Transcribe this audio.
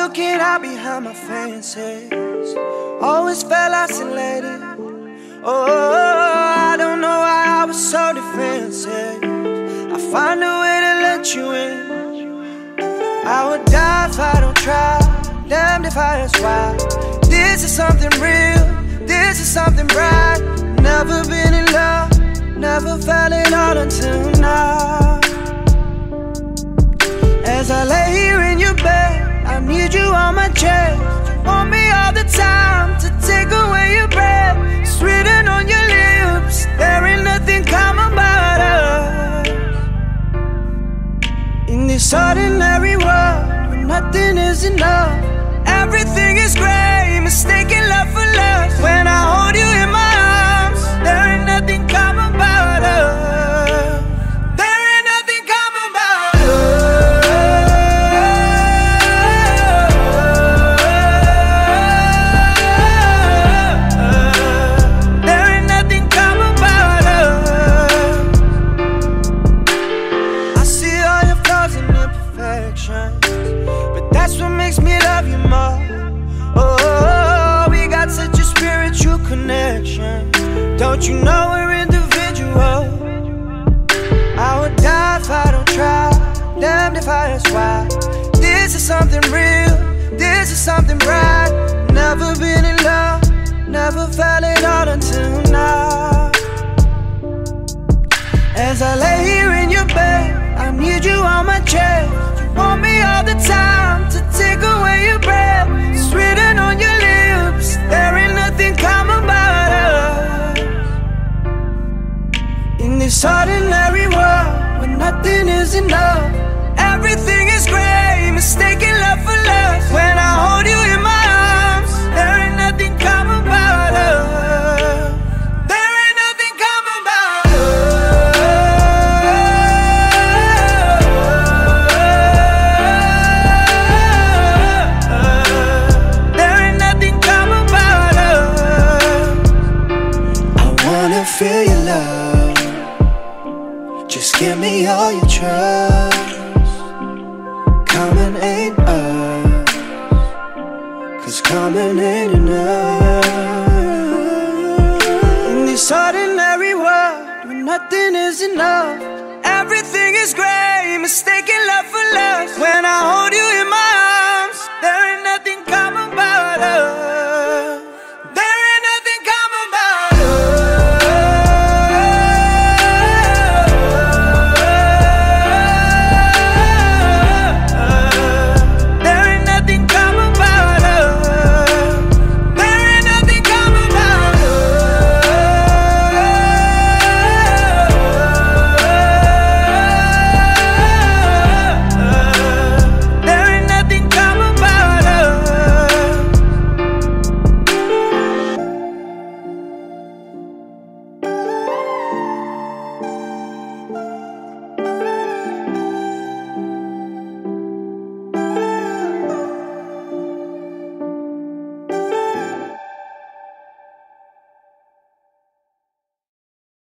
Looking out behind my fences. Always felt isolated. Oh, I don't know why I was so defensive. I find a way to let you in. I would die if I don't try. Damned if I ask why. This is something real. This is something bright. Never been in love. Never felt it all until now. As I lay time to take away your breath. On your lips. There ain't nothing us. In this ordinary world, where nothing is enough. Everything is gray, mistaken love for love. When I Don't you know we're individual? I would die if I don't try. Damned if I ask why. This is something real. This is something bright. Never been in love. Never felt it all until now. As I this ordinary world, where nothing is enough. Everything is gray, mistaken all your trust. Coming ain't us. Cause coming ain't enough. In this ordinary world, where nothing is enough. Everything is gray, mistaken